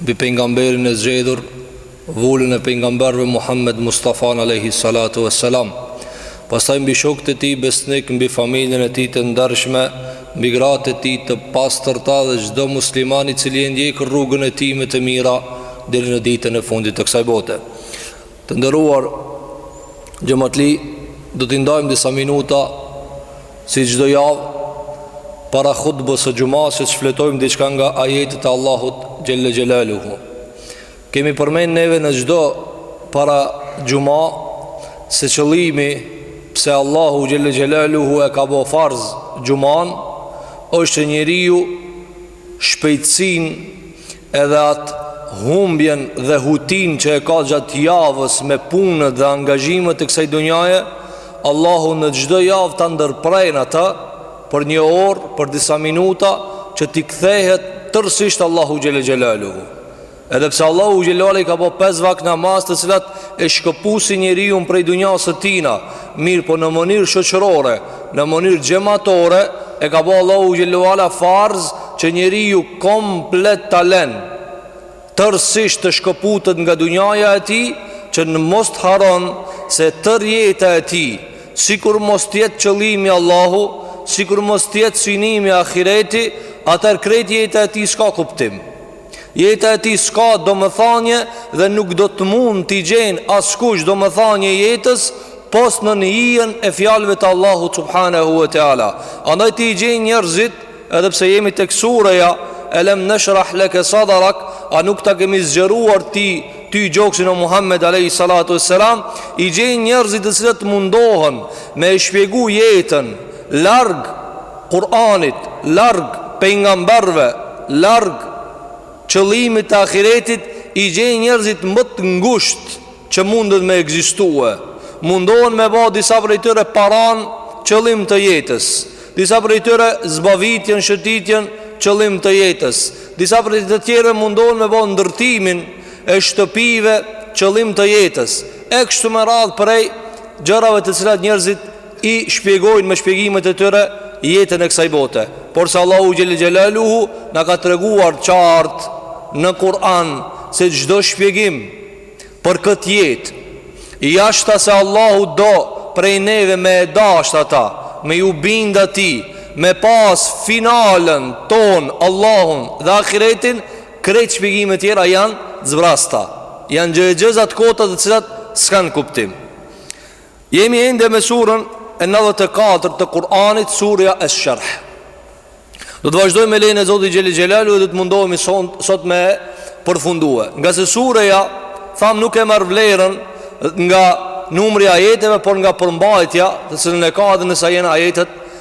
Mbi pejgamberin e zgjedhur, vulën e pejgamberëve Muhammed Mustafan alayhi salatu wassalam. Pastaj mbi shokët e tij besnik, mbi familjen e tij të ndershme, mbi gratë e tij të pastërta dhe çdo muslimani i cili e ndjek rrugën e tij me të mira deri në ditën e fundit të kësaj bote. Të nderuar xhamatli, do t'i ndajmë disa minuta si çdo javë para hutbes së xhumasë që të shfletojmë diçka nga ajetet e Allahut xhelle xhelaluhu. Kemi përmend neve në çdo para xhuma se qëllimi pse Allahu xhelle xhelaluhu e ka bë farz xhuman është njeriu shpejtësinë Edhe atë humbjen dhe hutinë që e ka gjatë javës me punët dhe angazhimet e kësaj dunjaje, Allahu në çdo javë ta ndërprenë atë për një orë, për disa minuta që t'i kthehet tërësisht Allahut xhelle xhelaluhu. Edhe pse Allahu xhelaluhu i ka ba pesë vakt namaz të cilat e shkëpusin njeriun prej dunjasë së tina, Mirëpo në mënyrë shoqërore, në mënyrë xhematore E ka bo Allahu xhelle ve ala farz Që njeriu komplet ta len tërësisht të shkëputet nga dunjaja e tij që mos të harron se tërë jeta e tij sikur mos të jetë qëllimi Allahu Sikur mos të jetë synimi ahireti atëherë krejt jeta e tij s'ka kuptim Jeta e tij s'ka domethënie dhe nuk do të mund t'i gjejë askush domethënie jetës pos nën hijen e fjalëve të Allahut subhanahu wa taala. Andaj ti i gjen njerëzit, edhe pse jemi tek sureja Alam nashrah laka sadrak, a nuk ta kemi zgjeruar ti ty gjoksin o Muhammed alayhi salatu wassalam, i gjen njerëzit të cilët mundohen me e shpjegu jetën Larg Kur'anit, larg pejgamberëve, larg qëllimit të ahiretit i gjen njerëzit më të ngushtë që munden me ekzistue. Mundohen me ba disa prej tyre paranë qëllim të jetës, disa prej tyre zbavitjen, shëtitjen qëllim të jetës, disa prej të tjerë mundohen me ba ndërtimin e shtëpive qëllim të jetës, e kështu me radhë prej gjërave të cilat njerëzit i shpjegojnë me shpjegimet e tyre jetën e kësaj bote. Por se Allahu xhelle xhelaluhu na ka treguar qartë në Kur'an se çdo shpjegim për këtë jetë jashta se Allahu do prej neve me e dasht ata, me ju bind atij, me pas finalen tonë Allahun dhe ahiretin, krejt shpjegimet tjera janë zbrasta. Janë gjëegjëza të kota të cilat s'kanë kuptim. Jemi ende me surën e 94 të Kur'anit, surja Esh-Sherh. Do të vazhdojmë me lejen e Zotit xhele xhelaluhu do të mundohemi sot me përfundue. Ngase sureja, thamë nuk e merr vlerën nga numri i ajeteve, por nga përmbajtja, të cilën e ka edhe në sa jenë ajetet,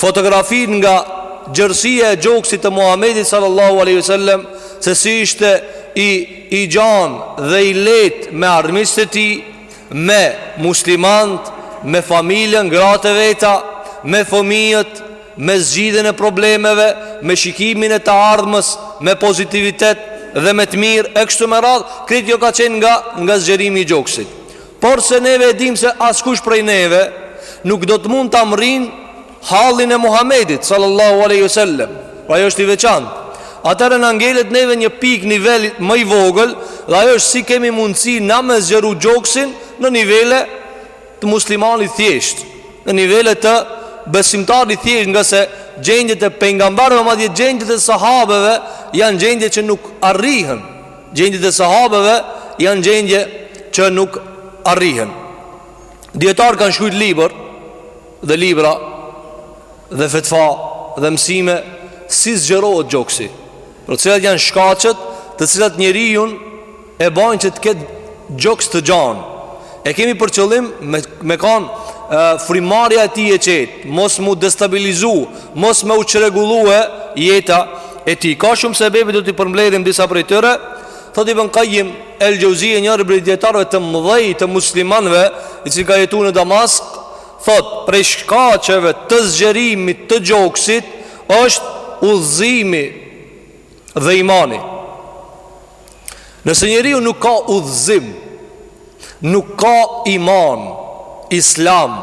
Fotografinë nga gjerësia e gjoksit të Muhamedit sallallahu alaihi wasallam se si ishte i i gjanë dhe i letë me armiqtë e tij, me muslimanët, me familjen, gratë e veta, me fëmijët, me zgjidhjen e problemeve, me shikimin e të ardhmës, me pozitivitet dhe me të mirë e kështu me radhë, krejt kjo ka qenë nga nga zgjerimi i gjoksit. Porse neve e dimë se askush prej neve nuk do të mund ta mrrinë hallin e Muhamedit, sallallahu aleyhi sallem, pra ai është i veçantë. Atëherë na ngelet neve një pikë nivel më i vogël dhe ajo është si kemi mundësi na me e zgjeru gjoksin në nivele të muslimanit të thjeshtë, në nivele të besimtarit të thjeshtë ngase gjendjet e pejgamberëve, madje gjendjet e sahabeve janë gjendje që nuk arrihen. Gjendjet e sahabeve janë gjendje që nuk arrihen. Dijetarët kanë shkrujt libër dhe libra dhe fetva dhe mësime si zgjerohet gjoksi. Po cilat janë shkaqet të cilat njeriun e bajnë që të ketë Gjoks të gjan e kemi për qëllim me me kan frymarrja e tij e qetë, mos me u destabilizu, mos me u çrregullue jeta e tij. Ka shumë sebebe do t'i përmbledhim disa prej tyre. Thotë Ibn Qayim el-Jauziyyah njëri prej dijetarëve të mdhej të muslimanëve, i cili ka jetu në Damask, thotë prej shkaqeve të zgjerimit të gjoksit është udhëzimi dhe imani. Nëse njeriu nuk ka udhëzim, nuk ka iman, islam,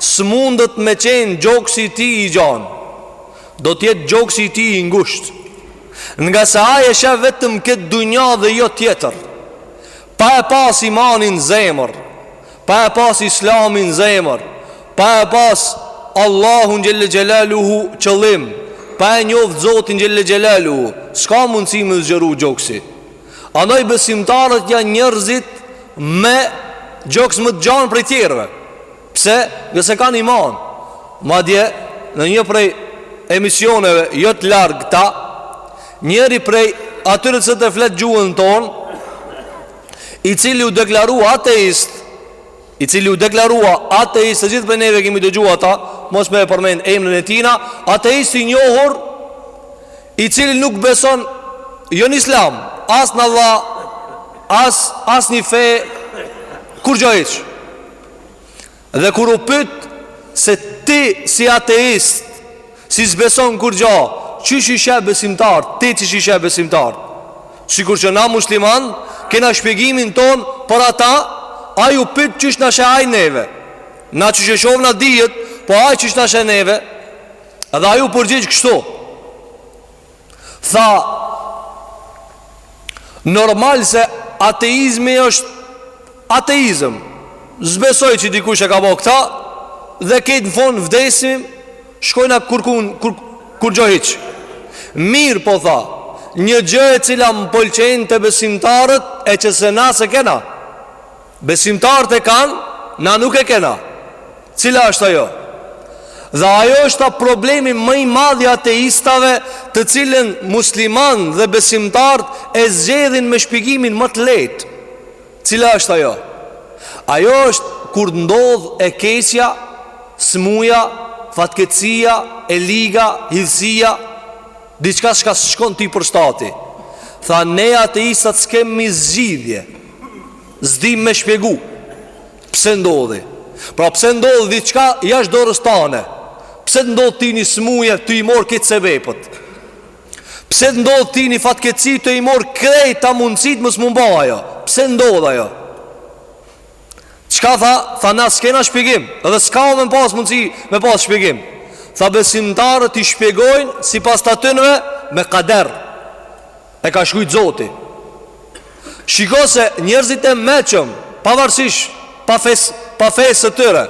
s'mundet me qenë gjoksi i tij i gjanë, do t'jetë gjoksi i tij i ngushtë, ngase ai e sheh vetëm këtë dunja dhe jo tjetër, pa e pas imanin n'zemër, Pa e pas islamin n'zemër Pa e pas Allahun xhele xhelaluhu qëllim Pa e njoftë Zotin xhele xhelaluhu S'ka mundësi me u zgjeru gjoksi Andaj besimtarët janë njerëzit Me gjoks më të gjanë prej tjerëve Pse ngase kanë iman Madje në një prej emisioneve Jo të largëta Njëri prej atyre që e flet gjuhën tonë i cili ju deklarua ateist, i cili u deklarua ateist, të gjithë për neve kemi të gjua ta, mos me e përmen emnin e tina, ateist i njohur, i cili nuk beson, jo në islam, as në Allah, as, as një fe, kurgjo hiç. Dhe kur u pyt se ti si ateist, që s'beson kurgjo, qysh i sheh besimtarët, ti qysh i sheh besimtarët? Sikur që na muslimant kena shpjegimin tonë për ata, ai u pyt qysh na sheh ai neve. Na qysh e shohim na dihet, po ai qysh na sheh neve? Dhe ai u përgjigj kështu. Tha, Normal se ateizmi është ateizëm. S'besoj që dikush e ka bo këta dhe krejt në fund vdesim shkojna kur, kur, kurgjo hiç. Mirëpo tha, një gjë e cila më pëlqen te besimtarët e që se na s'e kena. Besimtarët e kanë, na nuk e kena. Cila është ajo? Dhe ajo është tha problemi më i madh i ateistave, të cilën muslimanët dhe besimtarët e zgjidhin me shpjegimin më të lehtë. Cila është ajo? Ajo është kur ndodh e keqja, smuja, fatkeqësia, e liga, hidhësia, diçka çka s'shkon ty për shtati. Tha ne ateistat s'kemi zgjidhje. S'dim me shpjegu Pse ndodhi Pra pse ndodh diçka jashtë dorës tane Pse të ndodh ty një smuje Ti i more krejt sebepet Pse të ndodh ty një fatkeqsi Ti i more krejt ato mundësitë Mos m'u ba ajo Pse ndodh ajo Çka tha Tha na s'kena shpjegim Dhe s'ka me pas mundësi Me pas shpjegim Tha besimtarët i shpjegojnë Sipas atynve Me kader E ka shkrujt zoti Shiko se njerëzit e meçëm Pavarësisht Pafes Pafesë së tyre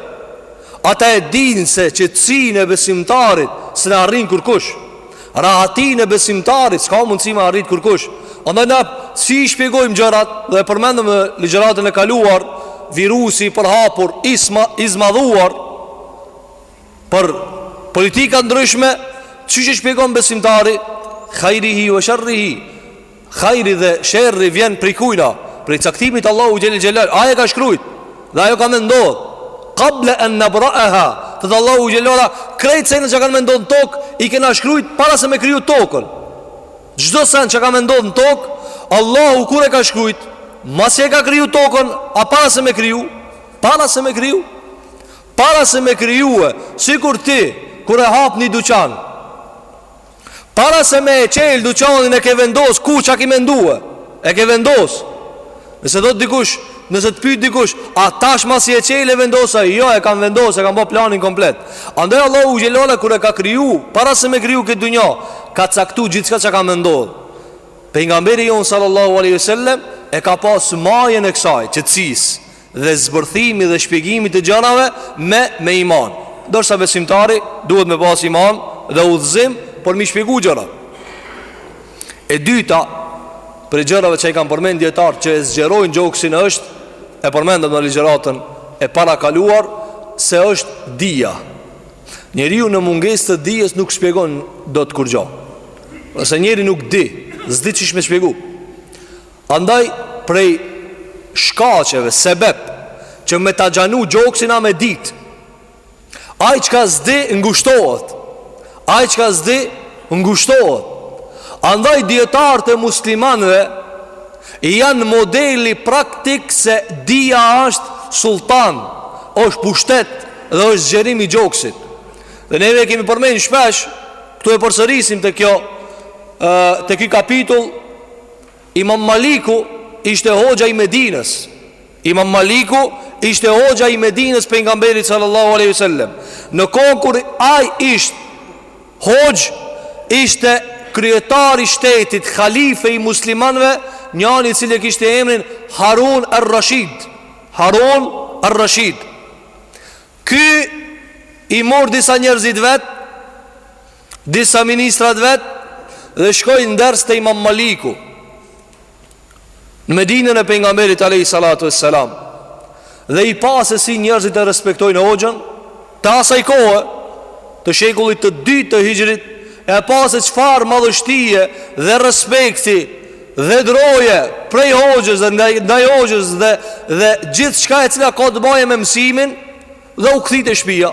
Ata e dinë se qetësinë e besimtarit Sun e arrin kurkush Rahatinë e besimtarit S'ka mundësi me arrijt kurkush Andaj na si i shpjegojmë gjërat Dhe e përmendëm në ligjëratën e kaluar Virusi i përhapur I zma, i zmadhuar Për politika të ndryshme Qysh e shpjegon besimtari Hajrihi ve sherrihi Hajri dhe sherri vjen prej kujna Prej caktimit t'Allahut xhele xhele Ai e ka shkrujt Dhe ajo ka me ndodh Kable en nebraeha Thotë Allahu xhele Krejt senet çka kanë me ndodh në tokë I kena shkrujt para se me kriju tokën Çdo sen çka ka me ndodh në tokë Allahu kur e ka shkrujt Masi e ka kriju tokën A para se me kriju Para se me kriju Para se me krijue Sikur ti Kur e hap një duqan Para se me e qelë duqanin e ke vendos Ku ça ki mendue E ke vendos Nëse t'thot dikush Nëse të pyjt dikush A tash masi e qelë e vendosa Jo e kam vendos e kam bo planin komplet Andaj Allahu xhele Kur e ka kriju Para se me kriju këtë dunja Ka caktu gjithçka çka ka me ndodh Pejgamberi jonë sallallahu aleyhi sallem E ka pas majën e kësaj Qetsisë dhe zbërthimi dhe shpjegimi i gjanave me me iman. Ndërsa besimtari duhet me pas iman dhe udhëzim për m'i shpjegu gjëra. E dyta prej gjërave që i kanë përmend dijetarët që e zgjerojnë gjoksin është e përmendëm në ligjëratën e parakaluar se është dija. Njeriu në mungesë të dijes nuk shpjegon dot kurrgjë. Nëse njeri nuk di, s'di çysh me shpjegu. Andaj prej shkaqeve, sebep, që me ta zgjanu gjoksin â me dit Ai çka s'di ngushtohet Ai çka s'di ngushtohet Andaj dijetarët e muslimanve janë modeli praktik se dija është sultan është pushtet dhe është zgjerim i gjoksit Dhe neve e kemi përmend shpesh Këtu e përsërisim te kjo Te ky kapitull Imam Maliku ishte hoxha i Medinës. Imam Maliku ishte hoxha i Medinës pejgamberit sallallahu alaihi wasallam. Në kohën kur ai ishte hoxh, ishte kryetar i shtetit, halife i muslimanëve, njani i cili e kishte emrin Harun ar-Rashid. Harun ar-Rashid. Ky i mor disa njerëz t'vet Disa ministra t'vet dhe shkoi në ders te Imam Maliku. Në Medinën e pejgamberit alayhi salatu wassalam. Dhe e pa se si njerëzit e respektojnë hoxhën të asaj kohe të shekullit të dytë të Hixhrit, e pa se çfarë madhështie dhe respekti dhe droje prej hoxhës dhe ndaj, ndaj hoxhës dhe dhe gjithçka e cila ka të bëjë me mësimin dhe u kthy te shpija.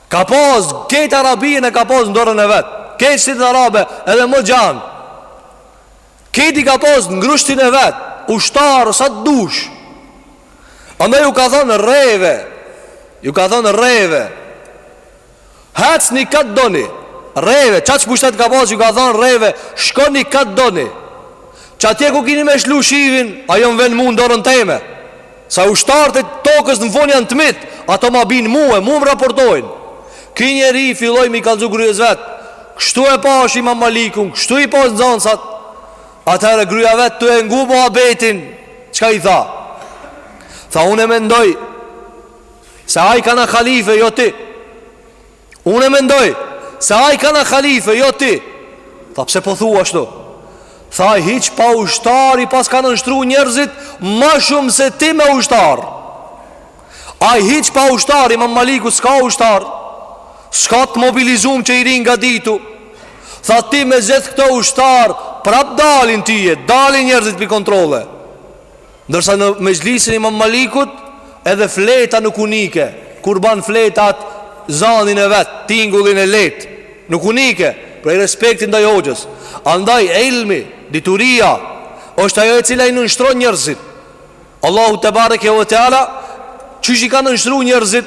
Ka pas kejt Arabinë e ka pas në dorën e vet. Kejt shtetet arabe edhe ma gjan. Kejt i ka pas në grushtin e vet, ushtar sa të dush. Andaj ju ka thanë reve, ju ka thanë reve. Hecni kah t'doni. Reve, qaq pushtet ka pas ju ka thanë reve, shkoni kah t'doni. Qatje ku kini me lshu shiun, ajo m'vjen mu n'dorën teme. Sa ushtarë të tokës në fron janë të mit, ato më binë mue, mu më raportojnë. Ky njeri filloi mi kallzu gryes vet. Kështu e pash Imam Malikun, kështu i pash nxanësat. Atëherë gryja vet tu e ngu muhabetin. Çka i tha? Tha unë mendoj se ai kana halife jo ti. Unë mendoj se ai kanka halife, jo ti. Tha pse po thua ashtu? Tha ai hiç pa ushtar i pas kanë nënshtruar njerëzit ma shumë se ti me ushtar. Ai hiç pa ushtar Imam Maliku s'ka ushtar. S'ka të mobilizum që i rrinë gati tu. Tha ti me gjith këto ushtar, prap dalin teje, dalin njerëzit pi kontrolle. Ndërsa në mexhlisin e Imam Malikut edhe fleta nuk u nike, kur ban fleta atë zanin e vet, tingullin e lehtë, nuk u nike, prej respektit ndaj hoxhës. Andaj ilmi, dituria është ajo e cila i nënshtron njerëzit. Allahu tebareke ve teala qysh i ka nënshtru njerëzit?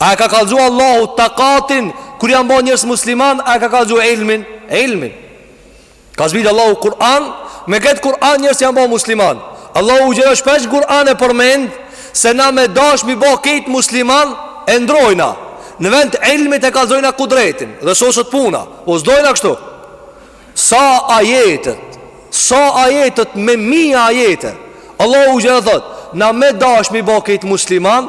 A e ka kallzu Allahu takatin kur janë ba njerëz musliman, a e ka kallzu ilmin? Ilmin. Ka zbrit Allahu Kur'an Me këtë Kur'an njerëzit janë ba musliman Allahu xhele shpesh n'Kur'an e përmend Se na me dash mi ba krejt musliman E ndrrojna Në vend të ilmit e kallzojna kudretin Dhe soset puna Po s'dojna kështu Sa ajete Sa ajete me mija ajete Allahu xhele thot Na me dash mi ba këtë musliman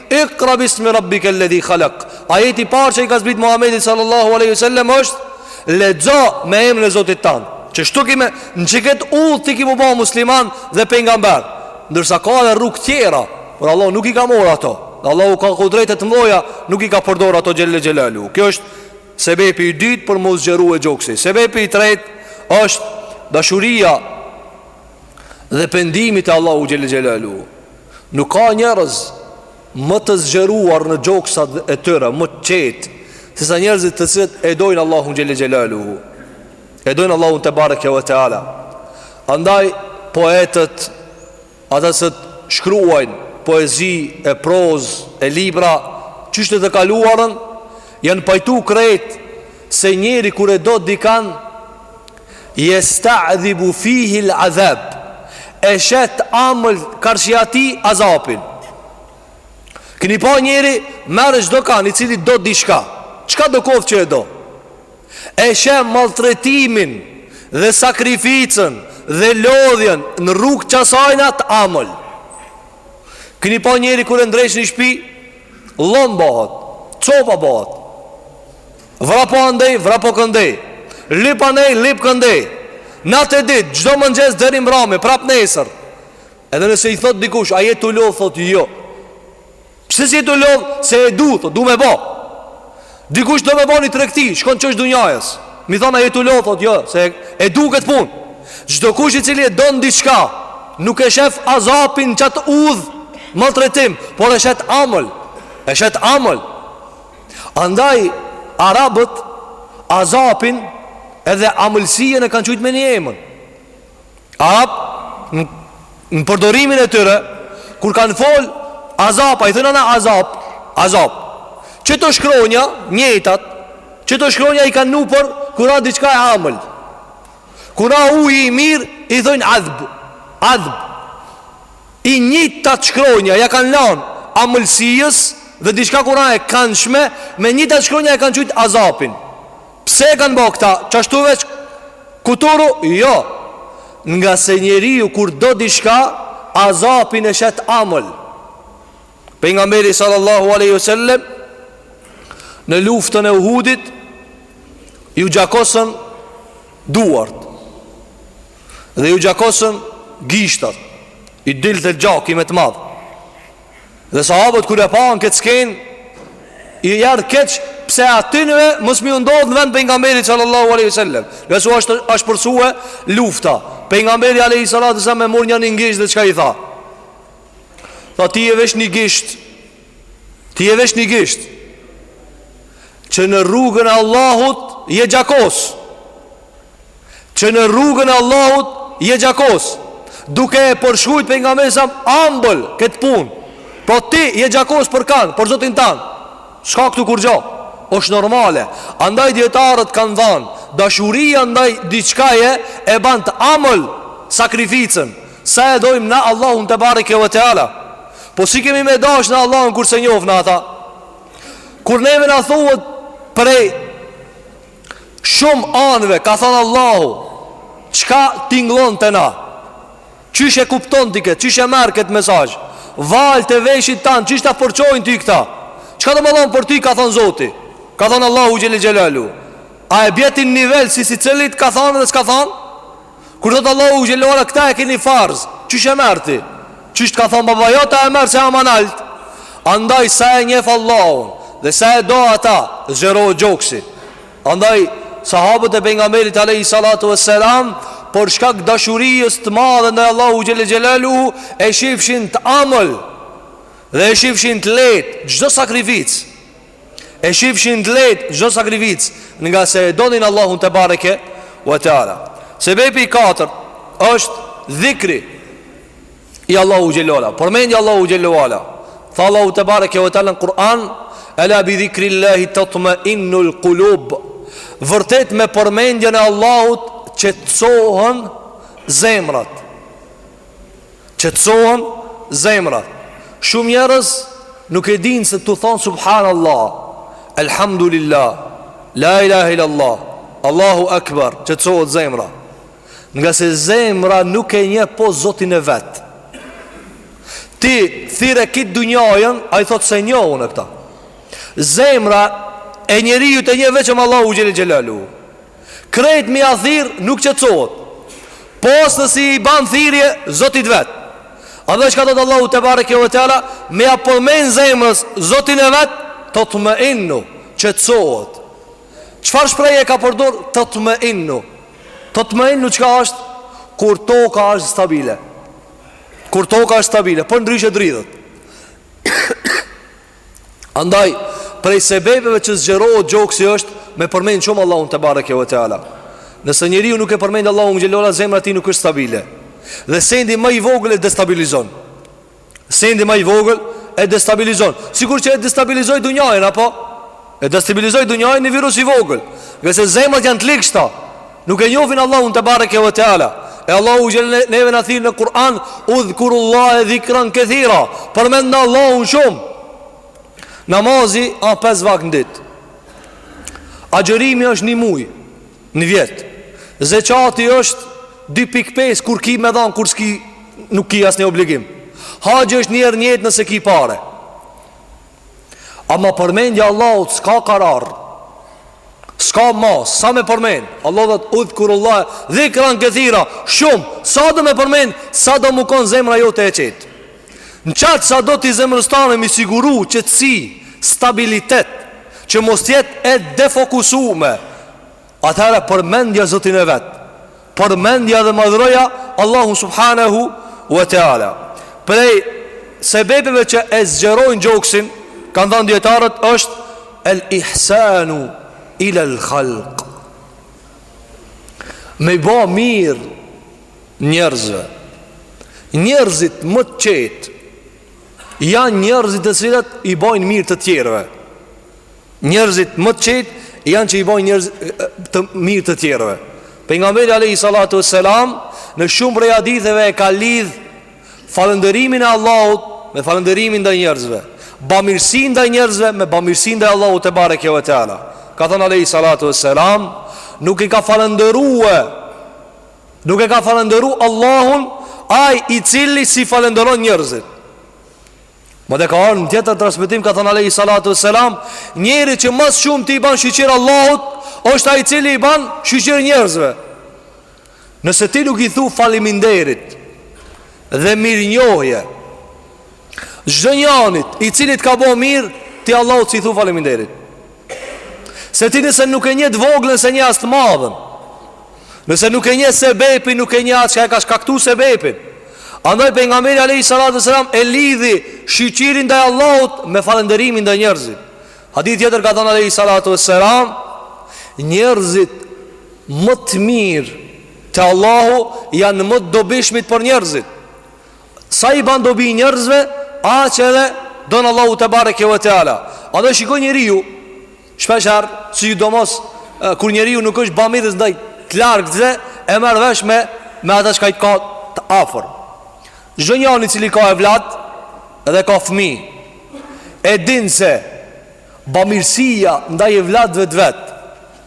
Iqra bismi rabbike lledhi khalak Ajeti i parë që i ka zbrit Muhammedit sallallahu aleyhi sallem është Lexo me emrin e Zotit tanë Qeshtu ki me në qët udhë ti ki mu ba musliman dhe pejgamber Ndërsa ka edhe rrugë tjera Por Allahu nuk i ka marr ato Dhe Allahu ka kudrete të mdhaja Nuk i ka përdor ato xhelle xhelaluhu Kjo është sebepi i dytë për me u zgjeru gjoksi Sebepi i tretë është dashuria dhe pendimi te Allahu xhelle xhelaluhu Nuk ka njerëz më të zgjeruar në gjoksat e tyre, më të qetë, se sa njerëzit të cilët e dojnë Allahun xhelle xhelaluhu. E dojnë Allahun tebareke ve teala. Andaj, poetët, ata se shkruajnë, poezi, e prozë, e libra, qysh te të kaluarën, janë pajtu krejt se njeri kur e do dikan, Yesta'dhibu fihi al-'adhab. E sheh të amël karshi atij azapin. Keni pa njeri merre çdo kan i cili do diçka. Çkado koftë që e do. E sheh maltretimin dhe sakrificën dhe lodhjen në rrugë qasajna të amël. Keni pa njeri kur e ndreq një shpi, llom bahet, copa bahet. Vrapo andej, vrapo këndej Lyp anej, lyp këndej Nat e dit, çdo mëngjes deri mbrame Prap nesër Edhe nëse i thot dikush, a je tu lodh, thot jo Pse s'je tu lodh, se e du, thot, du me bo Dikush do me bo një tregti, shkon qosh dunjajës Me i thon a je tu lodh, thot jo, se e du këtë pun Çdokush i cili e don diçka Nuk e shef azapin n'qatë udh Maltretim, por e sheh t'amël E sheh t'amël Andaj arabët Azapin edhe amëlsien e kanë qujt me një emën. Arabët, në përdorimin e tyre kur kanë fol Azap i thonë ata Azap, Azap. Qëto shkronja, njëjtat, qëto shkronja i kanë edhe për kur a diçka e amël. Kur a uji i mirë i thonë adhb, adhb. E njëjtat shkronja ja kanë lanë amëlsijës dhe diçka kur a e këndshme me njëjtat shkronja e kanë qujt azapin pse e kanë bë këta qashtu veç kuturu jo ngase njeriu kur do diçka azapin e sheh t'amël pejgamberi sallallahu alaihi wasallam në luftën e uhudit ju gjakosën duart Dhe ju gjakosën gishtat I dilte gjaki me të madhe Dhe sahabët kur e panë këtë skenë I ardh keq Pse atynve mos me u ndodhë në vend pejgamberit sallallahu aleyhi sallem Masi asht, asht përfundu lufta Pejgamberi aleyhi salatu wasallam e mur nja një gisht dhe çka i tha Tha ti je veç një gisht Ti je veç një gisht Që në rrugën e Allahut je gjakosë Që në rrugën e Allahut je gjakos Duke e përshkrujt pejgamberi sa ambël këtë pun Po ti je gjakos për kanë, për zotin tanë S'ka këtu kurgjo është normale Andaj dijetarët kanë thanë Dashuria ndaj diçkaje e ban t'amël sakrificën Sa e dojmë na Allahun tebareke we teala Po si kemi me dash na Allahun kur s'e njofim na ata Kur neve na thuhet prej Shumë anëve ka thënë Allahu Çka tingllon te na Qysh e kupton ti këtë Qysh e merr këtë mesazh Valët e veshit tanë Qysh t'a përçojnë ty këta Çka do me thonë për ty ka thënë zoti Ka thënë Allahu xhele xhelalu A e bje ti n'nivel si secilit ka thënë dhe s'ka thënë Kur thot Allahu xhelala këta e keni farz, qysh e merr ti? Qysh të ka thon baba ja ta e merr ti ama ma nalt. Andaj sa e njef Allahun dhe sa e do ata, zgjero gjoksi. Andaj sahabët e pejgamberit alayhi salatu vesselam për shkak dashurisë të madhe ndaj Allahu xhele xhelalu e shifshin të amël dhe e shifshin të lehtë çdo sakrificë. E shifshin të lehtë çdo sakrificë, ngase e donin Allahun tebareke ve teala. Sebebi i katërt është dhikri i Allahut xhele ala. Përmendja e Allahut xhele ala. Tha Allahu tebareke ve teala në Kur'an, "Ela bi dhikrillahi tatma'inul qulub." Vërtet me përmendjen e Allahut qetësohen zemrat. Qetësohen zemrat Shumë njerëz nuk e dinë se tu thanë Subhanallah Elhamdulillah La ilahe illallah Allahu Akbar Qetësohet zemra Ngase zemra nuk e njeh pos zotin e vet Ti thirre kit dunjajën Ai thotë s'e njoh unë këta Zemra e njeriut e njeh veçëm Allahu Xhele Xhelaluhu Krejt me ja thirr nuk qetësohet. Pos nëse i ban thirrje Zotit vet. Edhe çka thot Allahu tebareke ve teala me ja përmend zemrës Zotin e vet, tatmeinnu, qetësohet. Çfarë shprehje ka përdor tatmeinnu? Tatmeinnu çka është? Kur toka është stabile. Kur toka është stabile, po ndryshe dridhet. Andaj, prej sebebeve që zgjerohet gjoksi është me përmend shumë Allahun tebareke ve teala. Nëse njeriu nuk e përmend Allahun xhele ala, zemra e tij nuk është stabile. Dhe sendi ma i vogël e destabilizon. Sendi ma i vogël e destabilizon. Sikur që e destabilizoi dunjan, apo? E destabilizoi dunjanë një virus i vogël Ngase zemrat janë të ligshta Nuk e njofin Allahun tebareke ve teala E Allahu xhele neve na thirr në Kur'an Udhkurullahe dhikran kethira Përmendne Allahun shumë Namazi a pes vakt në dit Agjërimi është një muj Në vjet Zeqati është 2.5 kur ki me dhanë kur s'ki nuk ki asnjë obligim Haxhi është njëherë n'jetë nëse ki pare Ama përmendja e Allahut s'ka karar S'ka masë, sa me përmend Allahu tha udhkurullah Dhikran kethira, shumë Sa do me përmend, sa do me konë zemra jote e qet N'qaq sa do ti zemrës tane me i siguru qetësi Stabilitet Që mos t'jetë e defokusume Atëherë përmendja Zotin e vet. Përmendja dhe madhroja Allahu subhanahu wa taala. Prej sebebeve që e zgjerojnë gjoksin, kanë thënë dijetarët është el ihsanu ila al khalq. Me i bë mirë njerëzve. Njerëzit më të qetë janë njerëzit të cilët i bojnë mirë të tjerëve. Njerëzit më të qetë janë që i bojnë njerëz të mirë të tjerëve Pejgamberi alejhi salatu ve selam Në shumë prej haditheve e ka lidh Falënderimin e Allahut Me falënderimin ndaj njerëzve Bamirësinë ndaj njerëzve Me bamirësinë ndaj Allahut tebareke ve teala Ka thanë alejhi salatu ve selam Nuk e ka falënderue Nuk e ka falënderu Allahun Ai i cili s'i falënderon njerëzit Madje ka ardh në tjetër transmetim Ka thënë alejhi salatu ve selam Njeri që ma së shumti i ban shyqyr Allahut është ai i cili i ban shyqyr njerëzve Nëse ti nuk i thu faliminderit Dhe mirënjohje Çdo njanit i cili të ka bo mirë Ti Allahut s'i thu faliminderit Se ti nëse nuk e njeh të voglën s'e njeh as të madhen Nëse nuk e njeh sebepin Nuk e njeh atë që e ka shkaktu sebepin Andaj Pejgamberi alejhi salatu ve selam E lidhi shyqyrin ndaj Allahut Me falënderimin ndaj njerëzit Hadith tjetër ka thonë alejhi salatu ve selam Njerëzit Më të mirë Te Allahu janë më të dobishmit për njerëzit Sa i ban dobi njerëzve Aq edhe don Allahu tebareke ve teala Andaj shiko njeriu Shpeshherë, sidomos kur njeriu nuk është bamirës ndaj të largëtve, e merr vesh me me ata çka ai të ka të afërm. Çdo njani i cili ka evlat dhe ka fëmijë, e din se bamirësia ndaj evlatëve të vet,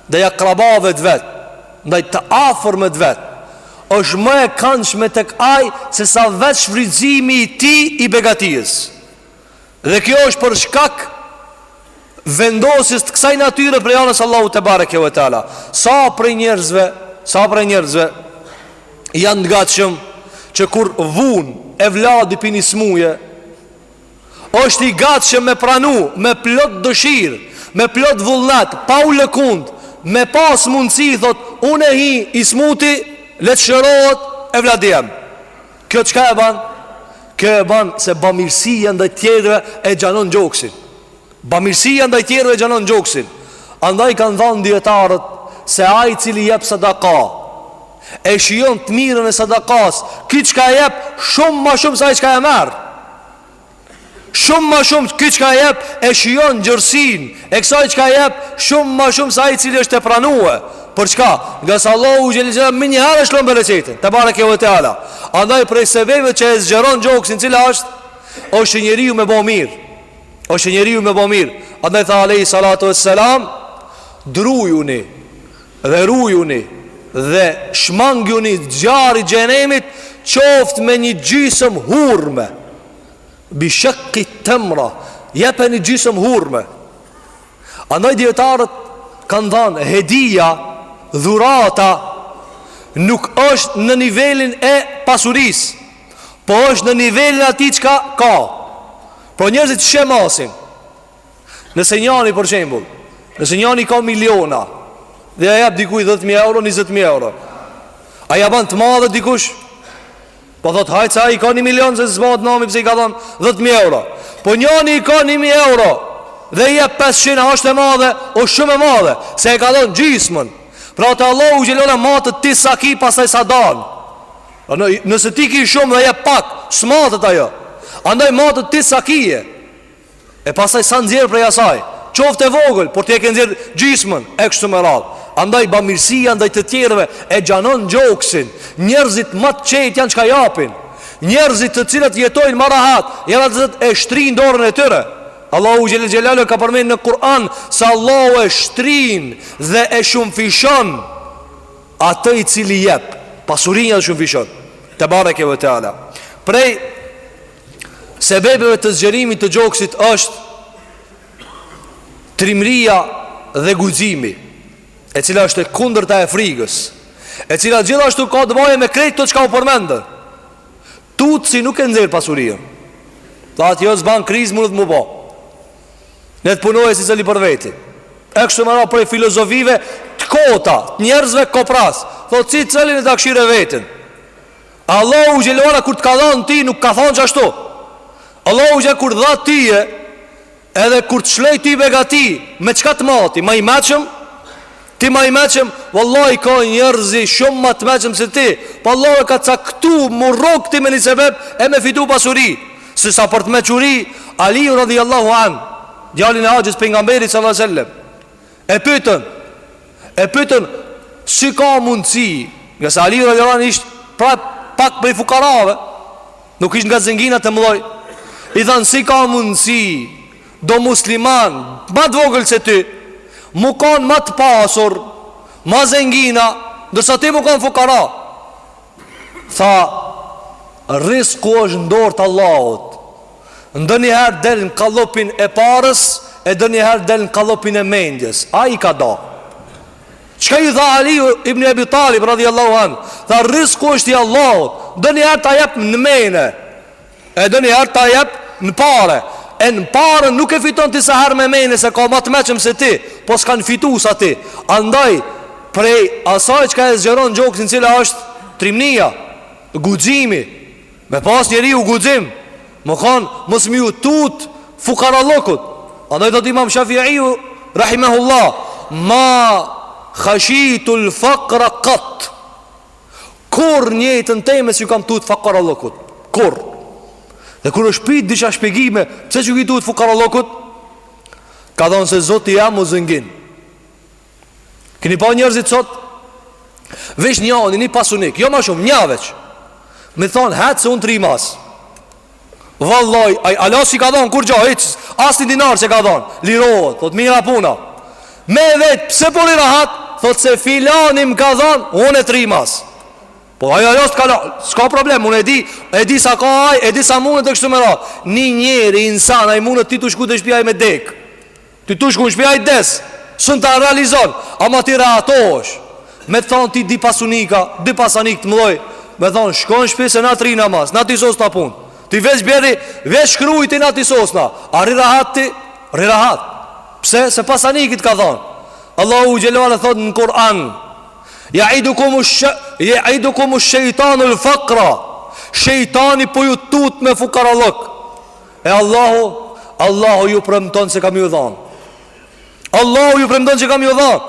ndaj akrabave të vet, ndaj të afërmve të vet, është më e kandshme tek ai se sa vetë shfrytëzimi i tij i begatijës. Dhe kjo është për shkak vendosjes të kësaj natyre prej anës Allahut tebareke ve teala. Sa prej njerëzve, sa prej njerëzve janë të gatshëm që kur vun evladi bin i smuje, është i gatshëm me pranu, me plot dëshirë, me plot vullnet, pa u lëkund, me pas mundësi, thotë, unë e hi i smuti, le të shërohet evladi jem. Kjo çka e ban? Kjo e ban se bamirësia ndaj tjerëve e gjanon gjoksin. Bamirësia ndaj tjerëve e gjanon gjoksin. Andaj kanë thanë dijetarët se ai i cili jep sadaka e shijon të mirën e sadakas, ky çka jep shumë ma shumë se ai çka e merr. Shumë ma shumë ky çka jep e shijon gjerësinë E kësaj çka jep shumë ma shumë se ai i cili është tu e pranue Për çka? Ngase Allahu xhele xhelaluhu Menjëherë e lshon bereqetin Tebareke ve teala Andaj prej sebebeve që e zgjeron gjoksin cila është është njeriu me bo mirë është njeriu me bo mirë Andaj tha alejhi salatu ve selam Drujuni Dhe ruajuni dhe shmangiuni zjarrit xhehenemit qoftë me një gjysëm hurme. Bi shikki temra, jepe një gjysëm hurme. Andaj dietarët kanë thënë hedija, dhurata nuk është në nivelin e pasurisë, po është në nivelin e atij çka ka. Por njerëzit s'e masin. Nëse njani për shembull, nëse njani ka miliona dhe ja jap dikujt 10000 euro, 20000 euro. A ja ban të madhe dikush? Po thot hajt sa i ka 1 milion s'e zbat nami pse i ka dhon 10000 euro. Po njani i ka 1000 euro dhe i jep 500 a është e madhe, o shumë e madhe, se e ka dhon gjysmën. Pra te Allahu xheleshanuhu matët ti sa ki pastaj sa dan. Po nëse ti ki shumë dhe jep pak, s'matët ajo. Andaj matët ti sa ki. E pastaj sa nxjerr prej asaj, qoftë e vogël, por ti e ke nxjerr gjysmën e kështu me radhë. Andaj bamirësia ndaj të tjerëve e gjanon gjoksin. Njerëzit më të qetë janë çka japin. Njerëzit të cilët jetojnë më rahat, janë ata që e shtrin dorën e tyre. Allahu xhele xhelaluhu ka përmendur në Kur'an se Allahu e shtrin dhe e shumëfishon atë i cili jep. Pasurinë ia shumëfishon. Tebareke ve teala. Prej sebebeve të zgjerimit të gjoksit është trimëria dhe guximi, e cila është e kundërta e frigës, e cila gjithashtu ka të bajë me krejt këto çka u përmendën. Tutsi nuk e nxjerr pasurinë. Thotë jo se ban krizë mundet m'u bo Le të punojë secili për veti E kështu me radhë prej filozofive Të kota, të njerëzve kopras Thotë secili le ta kshyre vetin Allahu xheleshanuhu kur të ka dhanë ti nuk ka thanë qashtu Allahu xheleshanuhu kur dha ty Edhe kur të çoi ti begati Me çka të mati Ma i meçëm Ti ma i meçëm Vallahi ka njerëz shumë ma të meçëm se ti Po Allahu e ka caktu M'u rrok ti me një sebeb E me fitu pasuri Se sa për të meçuri Aliju radijallahu anhu Djalin e axhës pejgamberit salallahu alejhi ve selem E pyetën, e pyetën si ka mundësi, ngase Aliu radiallahu anhu ishte pak prej fukarave, nuk ishte nga zenginat e mëdhoj. I thanë si ka mundësi do musliman ma të vogël se ty, m'u kanë ma të pasur, ma zengina, ndërsa ti m'u kanë fukara. Tha, rrisku është n'dorë të Allahut, Ndonjëherë del në kallëpin e pares e ndonjëherë del në kallëpin e mendjes. Ai i ka da. Çka i tha Aliu ibn Abi Talib radhiyallahu an? Tha rrisku është i Allahut. Ndonjëherë ta jep në mendje. E ndonjëherë ta jep në pare. E në paren nuk e fiton ti sa herë me mendje se ka ma të meçëm se ti, po s'kanë fitu sa ti. Andaj prej asaj çka e zgjeron gjoksin, cila është trimnia, guximi. Me pas njeriu guxim me thanë mos me ju tut fukarallëkut Andaj thotë imam Shafiiu rahimehullah Ma khashitul fakra kattu Kurrë n'jetën teme s'ju kam tut fukarallëkut kurrë. Dhe kur është pyt, disa shpjegime Pse s'ju ki tut fukarallëkut Ka thonë se Zoti jem u zengin Keni pa njërzit sot Veç njani, një pasanik Jo ma shumë, nja veç Me t'thonë, hajt se unë t'rri mas Vallahi ai hala s'i ka dhonë kurgjo, hiq, as një dinar s'i ka dhonë Lirohet, thot, m'u kry puna me vete, pse por i rahat Thot se filani m'ka thonë unë t'rri mas Po ajo ajo s'ka la, s'ka problem, unë e di, e di sa ka ai, e di sa mund të kështu me radhë. Një njeri insan ai mund ti tu shku te shtëpia me dek. Ti tu shku në shpi ai des, s'un ta realizon Ama ti rehatohesh. Me të thonë ty dy pasanika, dy pasanikë të mdhoj Me t'thonë shko në shpi se na t'rrina mas, na t'i sosna punt Ti veç bjerri veç shkruj ti, na t'i sosna. A rri rahat ti? Rri rahat Pse se pasaniki t'ka thonë Allahu xhele ue ala thotë në Kur'an Jaidukumush jaidukumush shejtanul fakra. Shejtani po ju tut me fukarallëk E Allahu, Allahu ju premton se ka m'ju dhanë. Allahu ju premton se ka m'ju dhanë.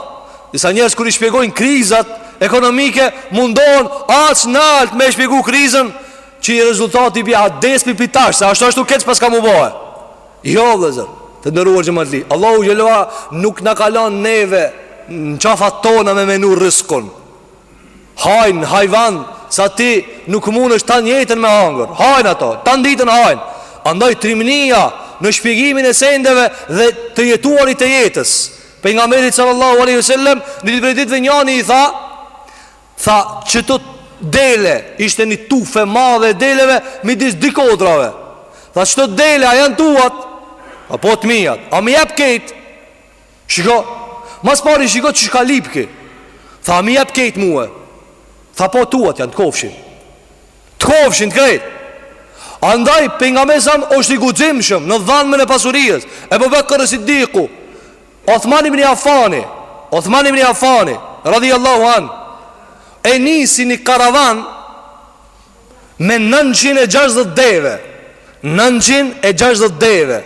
Disa njerëz kur i shpjegojnë krizat ekonomike, mundohen aq nalt me shpjegu krizën që rezultati bie a desim pi tash, se ashtu ashtu keq pas ka m'u bo. Jo, vëllazër, të nderuar xhamatli, Allahu xhele ue ala nuk na ka lënë neve në qafat tona me menu rriskun. Hajn hajvan sa ti nuk mundesh tan jetën me hangër. Hajn ato, tan ditën hajn. Andaj trimnia në shpjegimin e sendeve dhe të jetuarit e jetës. Pejgamberit sallallahu alaihi wasallam një ditë prej ditëve njani i tha tha qito dele ishte një tufë e madhe e deleve midis dy kodrave. Tha qito dele a janë tuat? Tha po, të mijat. A m'i jep kejt? Shiko, ma s'pari shiko qi shka lyp ky Tha a m'i jep kejt mue Tha po tuat janë, t'kofshin, t'kofshin krejt Andaj Pejgamberi a.s. është i guximshëm Në dhanmen e pasurisë Ebu Bekër Siddiku, Othman ibni Affani, Othman ibni Affani radhiallahu an E nisi një karavan me 960 deve, 960 deve,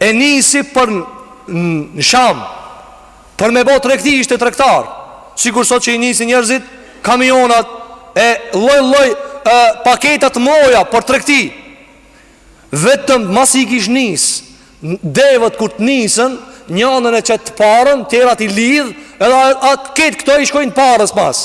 e nisi për në Sham, për me bo tregti ishte tregtar, sikur sot që i nisi njerëzit, kamionat, e lloj-lloj e, paketat mloja për tregti, vetëm masi i kish nis, devet kur të nisën, njanën e qet të parën, tjerat i lidh, edhe atë ketë këto i shkojnë të parës mas.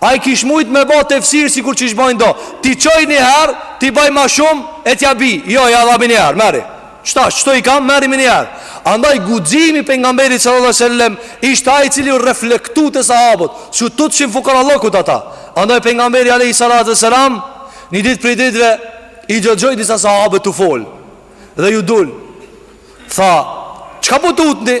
Ai kish mujt me ba tefsir sikur qysh bajn do. T'i çoj një herë, t'i baj ma shumë e t'ia bi. Jo, ja dha menjëherë, merri. Qetash, qeto i kam, merri menjëherë. Andaj guximi i pejgamberit sallallahu alejhi wasallam ishte ai i cili u reflektu te sahabët, s'u tutshin fukarallëkut ata. Andaj pejgamberi alejhi salatu wasalam një ditë prej ditëve i dëgjoi disa sahabët tu fol dhe ju dul. Tha, çka po tutni?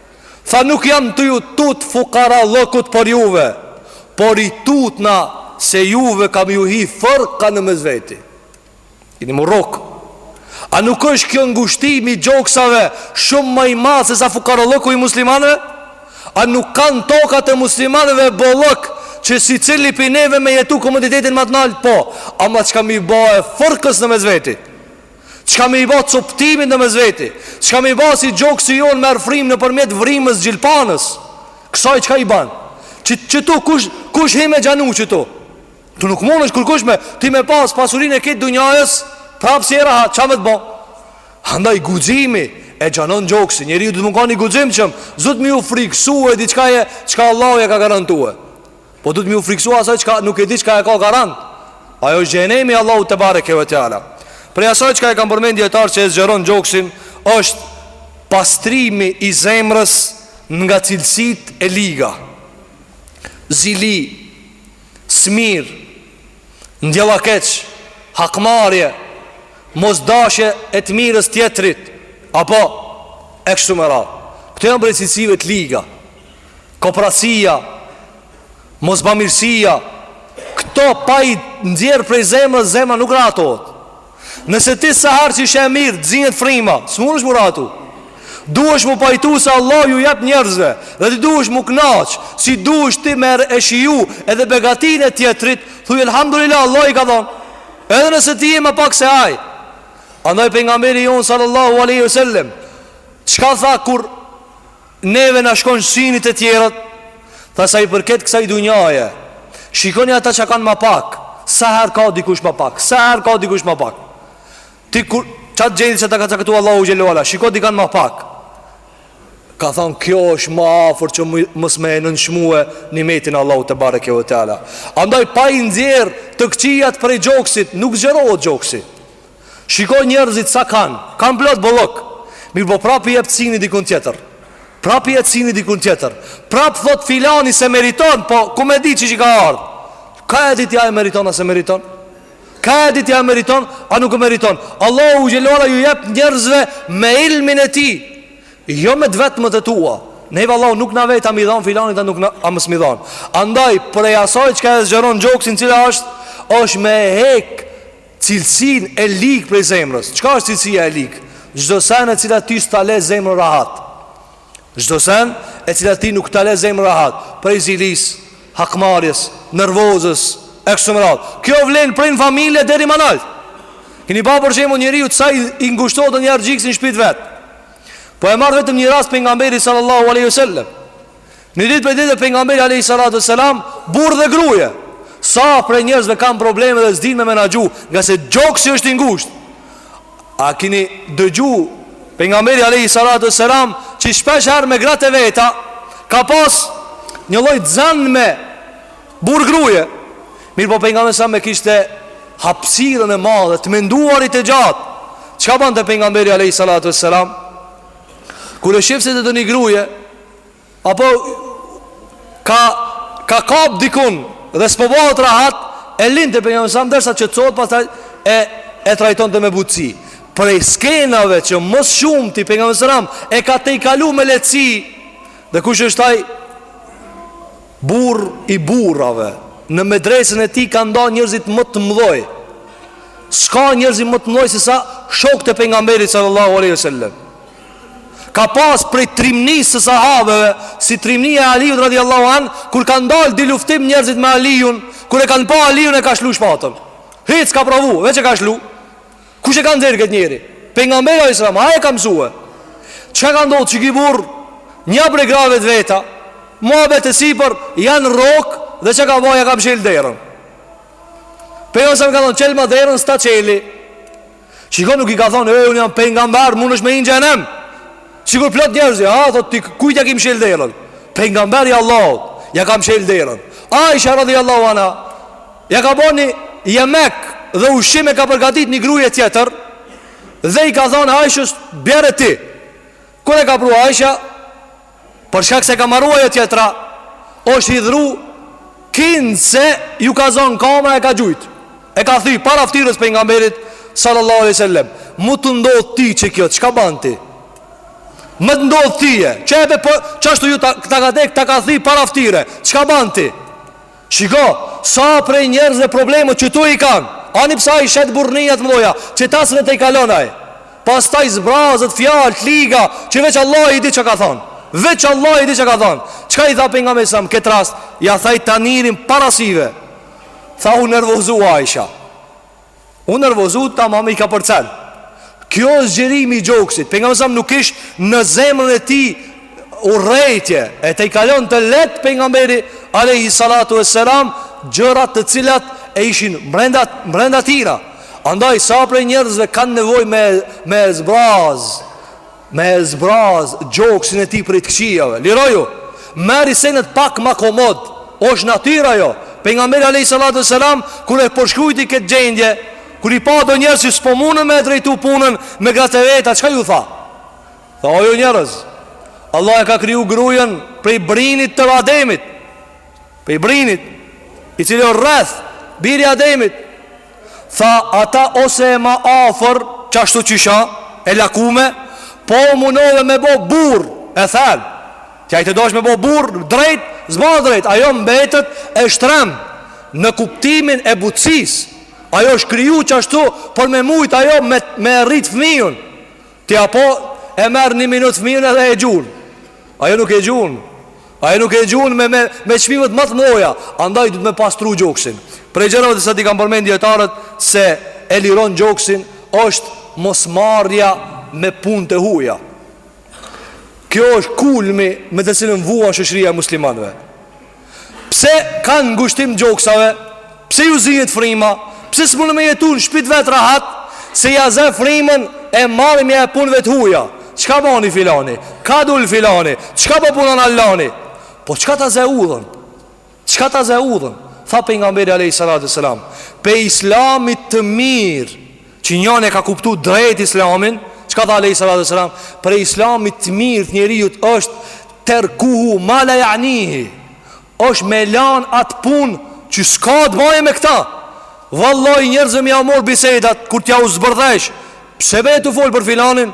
Tha nuk jam tu ju tut fukarallëkut për juve Por i tutna se juve ka me ju hi fërka në mes veti Kini m'u rrok A nuk është kjo ngushtim i gjoksave shumë ma i madh sesa fukarallëku i muslimanëve? A nuk kanë tokat e muslimanëve bollëk që secili prej neve me jetu komoditetin ma të naltë? Po, ama çka me i ba e fërkës në mes veti? Çka me i ba coptimit në mes veti Çka me i ba që gjoksi jonë merr frymë nëpërmjet vrimës gjilpanës Kësaj çka i ban Që, qetu kush, kush hin me gjanu qetu Tu nuk munet kërkush me Ti me pas pasurin e krejt dunjajës Prapë s'je rahat, çka me të bo Andaj guximi e gjanon gjoksin njeriu duhet m'u kan i guximshëm S'duhet me iu frikësu e diçkaje Çka Allahu e ka garantue Po duhet me iu friksu asaj çka nuk e di çka e ka garant Ajo është xhehenemi Allahu tebareke ue teala Prej asaj çka e kanë përmend dijetarët që e zgjeron gjoksin është pastrimi i zemrës nga cilësitë e liga Zili, smir, ndjella keq, hakmarrje, mosdashje e të mirës tjetrit Apo, e kështu me radhë Këto janë prej cilësive të liga koprracia, mosbamirësia, këto pa i nxjerrë prej zemrës, zemra nuk rahatohet. Nëse ti sa herë që i sheh e mirë, të zihet fryma, s'munesh m'u rahatu. Duhesh m'u pajtu se Allah ju jep njerëzve, dhe ti duhesh m'u knaq, si duhesh ti me e shiju edhe begatinë e tjetrit, thuj elhamdulillah, Allah i ka dhonë, edhe nëse ti ke ma pak se ai. Andaj pejgamberi jonë sallallahu aleyhi sallem, çka tha kur Neve na shkon syni te tjerët Tha sa i përket kësaj dunjaje Shikoni ata që kanë ma pak Sa her ka dikush ma pak Sa her ka dikush ma pak Ti kur qatë gjendje që ta ka caktu Allahu xhelle ue ala Shiko qi kanë ma pak Ka thonë kjo është ma afër që mos me e nënçmue nimetin Allahut tebareke ue teala Andaj pa i nxjerrë të këqijat prej gjoksit Nuk zgjerohet gjoksit Shiko njerëzit sa kanë, kanë plot bollëk, mirëpo prapë i jet syni dikun tjetër. Prapë i jet syni dikun tjetër. Prapë thot filani s'e meriton, po ku me di qysh i ka ardh. Ka e di ti a e meriton a s'e meriton? Ka e di ti a meriton a nuk e meriton? Allahu xhelle ala ju jep njerëzve me ilmin e tij, jo me të vetmët e tua. Neve Allahu nuk na vet a me i dhan filanit a nuk na a mos me i dhan. Andaj prej asaj çka e zgjeron gjoksin cila është është me hek Cilësinë e lig prej zemrës Çka është cilësia e lig? Çdo sen e cila ti s'ta le zemrën rahat Çdo sen e cila ti nuk ta le zemrën rahat Prej zilisë, hakmarrjes, nervozës, e kështu me radhë Kjo vlen prej në familje deri ma nalt Kini pa për shembull njeriut sa i ngushtohet ndonjëherë gjoksi në shpi t'vet Po e marr vetëm një rast pejgamberi sallallahu aleyhi sallem Një ditë prej ditëve pejgamberi Alejhi Salatu Selam Burrë dhe gruje Sa prej njerëzve kanë probleme dhe s'dinë me menaxhu Ngase gjoksi është i ngushtë A kini dëgju Pejgamberi Alejhi Salatu Selam Që shpeshherë me gratë e veta Ka pas një lloj zanë me Burrë gruje Mirëpo pejgamberi selam e kishte Hapsirën e madhe Të menduarit e gjatë Çka bante pejgamberi Alejhi Salatu Selam Kur e shef se te ndonjë gruje Apo ka ka kap dikun dhe s'po bëhet rahat, e linte pejgamberi selam dersa qetësohet pastaj e e trajtonte me butësi. Prej skenave që më së shumti pejgamberi selam e ka tejkalu me lehtësi dhe kush është ai burrë i burrave. Në medresën e tij kanë dal njerëzit më të mëdhoj. S'ka njerëzit më të mëdhoj se sa shokët e pejgamberit sallallahu alaihi wasallam. Ka pas prej trimnisë së sahabeve, si trimnia e Aliut radiallahu an, kur kanë dalë dyluftim njerëzit me Aliun, kur e kanë pa Aliun e ka shlu shpatën. Hiç s'ka provu, veç e ka shlu. Kush e ka nxjerrë këtë njeri? Pejgamberi alayhis salam, ai e ka mësue. Çka ka ndodhur qiky burrë? Një prej grave të veta, muhabet e sipër, janë rrok dhe çka ka ba, ja ka mshël derën. Pejgamberi ka thënë, "Çelma derën s'ta çeli." Shiko nuk i ka thonë, e, unë jam pejgamber, mundesh me hi në xhehenem. Sikur plot njerëzit, a, thot, ti kujt ja ki mshel derën. Pejgamberit Allahut ja ka mshel derën. Aisha radiallahu anha, ja ka bo një jemek dhe ushqim e ka përgatit një gruje tjetër, dhe i ka thonë, Aishes bjere ti. Kur e ka pru, Aisha, Për shkak se ka marru ajo tjetra është hidhru kinse ju ka zonë kama e ka gjujt E ka thy para ftyrës Pejgamberit Sallallahu alejhi ve sallam Me t'u ndodhë ty qe kjo Çka ban ti Me të ndodhë tyje Qe be po Qashtu ju ta, ta ka dek Ta ka thy para ftyre Çka ban ti Shiko, sa prej njerëzve problemet qetu i kanë, ani pse ai shet burrnia të mëdha, qeta s'di te kalon ai. Pastaj zbrazet fjalë të liga, që veç Allahu i di çka ka thanë. Veç Allahu i di çka ka thanë. Çka i tha pejgamberi a.s. në këtë rast? Ja thej tanirin para syve. Tha u nervozua Aisha. U nervozu ta mami i ka përcjell Kjo është zgjerimi i gjoksit Pejgamberi a.s. nuk ish në zemrën e tij Urrejtje Edhe i kalon të leht Pejgamberi Alejhi salatu ve selam Gjërat të cilat ishin mrenda, mrenda tyre Andaj sa prej njerëzve kanë nevojë me, me e zbraz Me e zbraz gjoksin e tij prej të këqijave Liroju Merri senet pak ma komod Osh natyra jo Pejgamberi Alejhi Salatu ve Selam Kur e përshkrujti këtë gjendje Kur i pa do njerëz që s'po mune me e drejtu punën Me gratë e veta Çka ju tha? Tha o ju njerëz Allahu e ka kriju gruen Prej brinit të Ademit Prej brinit I cili o rreth Biri i Ademit Tha ata ose e ma afër qashtu qysh a e lakume Po u munove me bo burrë e then Ti atë dosh me bo burrë drejt S'ba drejt ajo mbetet e shtremb Në kuptimin e butësisë Ajo është kriju qashtu Por me mujt ajo me, me e rrit fmijën Ti a po e merr një minut fëmijën edhe e gjun Ajo nuk e gjun Ajo nuk e gjun me, me, me çmimet ma të mdhaja Andaj duhet me pastru gjoksin Prej gjërave të cilat i kanë përmend dijetarët Se e liron gjoksin është mosmarrja me punë të huja Kjo është kulmi me të cilën vuan shoqëria e muslimanve Pse kanë ngushtim gjoksave? Pse ju zihet fryma? Pse s'mundë me jetu në shpi t'vet rahat? Se ja zë frymën e marrmja e punëve të huja. Çka bani filani? Ka dul filani? Çka po punon allani? Po çka ta zë udhën? Çka ta zë udhën? Tha Pejgamberi a.s. Prej islamit të mirë Që njani e ka kuptu drejt islamin Çka tha Alejhi Salatu ve Selam Prej islamit të mirë të njeriut është Terkuhu ma la janihi është me lan atë punë Që s'ka të bajë me këta Vallahi njerëzve me jau marr bisedat Kur t'jau zbërthesh Pse be tu folë për filanin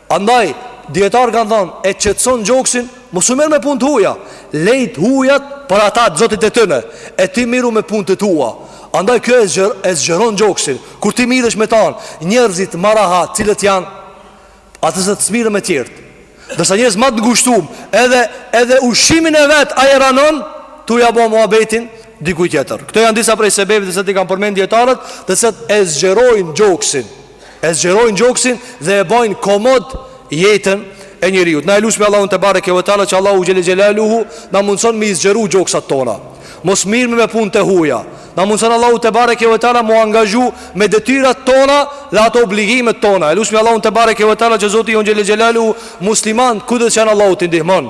Andaj, dijetarët kanë thonë, e qëtëson gjoksin, mos u merr me punë të huja, lej të hujat për ata të zotit e tyne, e ti mirru me punët e tua. Andaj, kjo e, zgjer, e zgjeron gjoksin, kur ti mirresh me tanën, njerëzit ma rahat cilët janë, ata që s'mirren me tjertë. Ndërsa njerëz ma të ngushtum, edhe, edhe ushqimin e vet ai e ranon, tu ja bo muhabetin, dikuj tjetër. Këto janë disa prej sebebeve të cilat i kanë përmend dijetarët, të cilat e zgjerojnë gjoksin. E zgjerojnë gjoksin dhe e bajnë komod jetën e njeriut. Na e lusmi Allahun tebareke ve teala që Allahu xhele xhelaluhu, na mundëson me i zgjeru gjoksat tona. Mos mirrmi me punë të huja. Na mundëson Allahu tebareke ve teala mu angazhu me detyrat tona dhe ato obligimet tona. E lusmi Allahun tebareke ve teala që zoti jonë xhele xhelaluhu muslimanët, kudo që janë Allahu t'i ndihmon.